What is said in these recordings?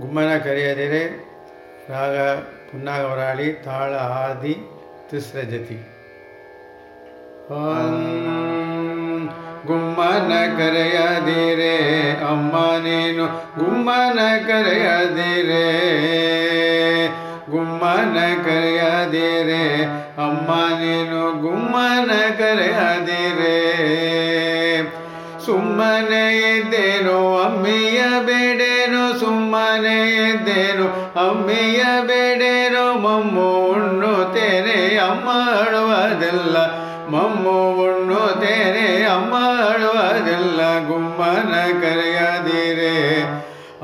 ಗುಮ್ಮನ ಕರೆಯದಿರೆ ರಾಗ ಪುನ್ನಾಗವರಾಳಿ, ತಾಳ ಆದಿ ತಿಸ್ರ ಜತಿ. ಗುಮ್ಮನ ಕರೆಯದಿರೆ ಅಮ್ಮ ನೀನು ಗುಮ್ಮನ ಕರೆಯದಿರೆ ಗುಮ್ಮನ ಕರೆಯದಿರೆ ಅಮ್ಮ ನೀನು ಗುಮ್ಮನ ಕರೆಯದಿರೆ ಸುಮ್ಮನೆ ಇದ್ದೇನು ಅಮ್ಮಿಯ ಬೇಡೇನು ಸುಮ್ಮನೆ ಇದ್ದೇನು ಅಮ್ಮಿಯ ಬೇಡೇನು, ಮಮ್ಮು ಉಣ್ಣುತ್ತೇನೆ ಅಮ್ಮ ಅಳುವುದಿಲ್ಲ. ಮಮ್ಮು ಉಣ್ಣುತ್ತೇನೆ ಅಮ್ಮ ಅಳುವುದಿಲ್ಲ. ಗುಮ್ಮನ ಕರೆಯದಿರೆ,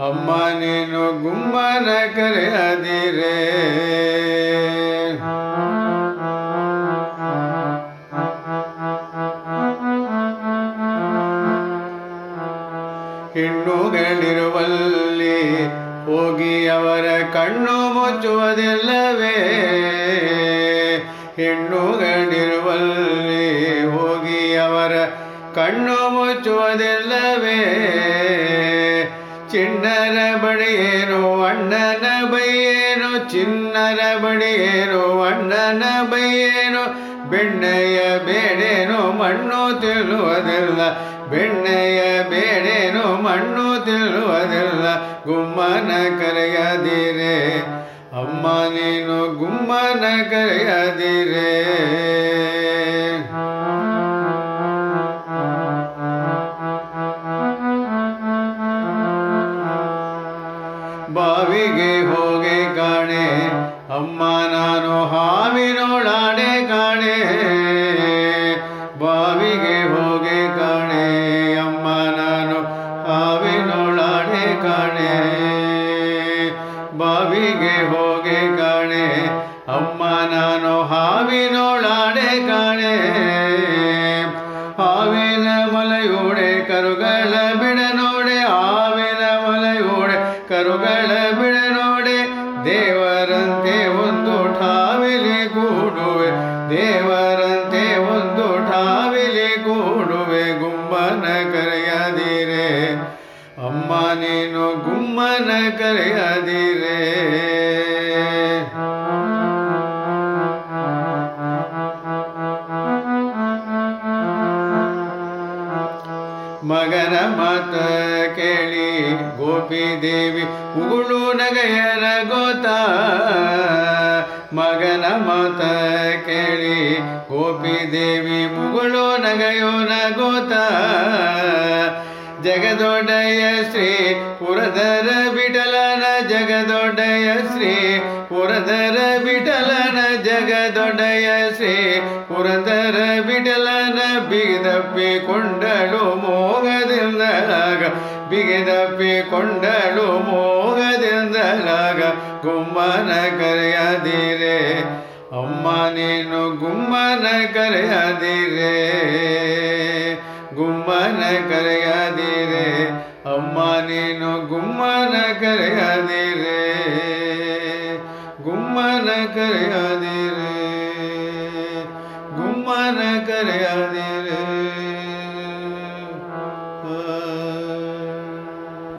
ಅಮ್ಮ ನೀನು ಗುಮ್ಮನ ಕರೆಯದಿರೆ. ಹೆಣ್ಣುಗಳಿರುವಲ್ಲಿ ಹೋಗಿ ಅವರ ಕಣ್ಣು ಮುಚ್ಚುವುದಿಲ್ಲವೇ? ಹೆಣ್ಣುಗಳಿರುವಲ್ಲಿ ಹೋಗಿ ಅವರ ಕಣ್ಣು ಮುಚ್ಚುವುದಿಲ್ಲವೇ? ಚಿಣ್ಣರ ಬಡಿಯೇನು ಅಣ್ಣನ ಬೈಯೇನು ಚಿನ್ನರ ಬಡಿಯೇನು ಅಣ್ಣನ ಬೈಯೇನು ಬೆಣ್ಣೆಯ ಬೇಡೇನು ಮಣ್ಣು ತಿಳುವುದಿಲ್ಲ ಬೆಣ್ಣೆಯ ಬೇಡೇನು ಮಣ್ಣು ತಿಳುವುದಿಲ್ಲ ಗುಮ್ಮನ ಕರೆಯದಿರೆ. ಅಮ್ಮ ನೀನು ಗುಮ್ಮನ ಕರೆಯದಿರೆ. ಬಾವಿಗೆ ಹೋಗೆ ಕಾಣೆ, ಅಮ್ಮ ನಾನು ಹಾವಿನೋಳಾಡೆ ಕಾಣೆ. ಕಾಣೆ. ಬಾವಿಗೆ ಹೋಗೆ ಕಣೆ. ಅಮ್ಮ ನಾನು ಹಾವಿನೊಳಾಡೆ ಕಣೆ. ಹಾವಿನ ಮಲೆಯೋಡೆ, ಕರುಗಳ ಬಿಡ ನೋಡೆ ಹಾವಿನ ಮಲೆಯೋಡೆ, ಕರುಗಳ ಬಿಡ ನೋಡೆ ದೇವರಂತೆ ಒಂದು ಠಾವಿಲಿ ಕೂಡುವೆ ದೇವರಂತೆ ನೀನು ಗುಮ್ಮನ ಕರೆಯದಿರೆ. ಮಗನ ಮಾತ ಕೇಳಿ ಗೋಪಿ ದೇವಿ ಉಗುಳು ನಗೆಯರ ಗೋತ. ಮಗನ ಮಾತ ಕೇಳಿ ಗೋಪಿ ದೇವಿ ಮುಗುಳು ನಗಯೋನ ಗೋತ. ಜಗದೊಡೆಯ ಶ್ರೀ ಪುರಧರ ಬಿಟಲನ ಜಗದೊಡೆಯ ಶ್ರೀ ಪುರಧರ ಬಿಟಲನ ಜಗದೊಡೆಯ ಶ್ರೀ ಪುರದರ ಬಿಟಲನ ಬಿಗಿದಪ್ಪಿಕೊಂಡಳು ಮೋಗದಿಂದಲಾಗ ಬಿಗಿದಪ್ಪಿಕೊಂಡಳು ಮೋಗದಿಂದಲಾಗ, ಗುಮ್ಮನ ಕರೆಯದಿರೆ, ಅಮ್ಮ ನೀನು ಗುಮ್ಮನ ಕರೆಯದಿರೆ ಗುಮ್ಮನ ಕರೆಯದಿರೆ ನೀನು ಗುಮ್ಮನ ಕರೆಯದಿರೆ ಗುಮ್ಮನ ಕರೆಯದಿರೆ ಗುಮ್ಮನ ಕರೆಯದಿರೇ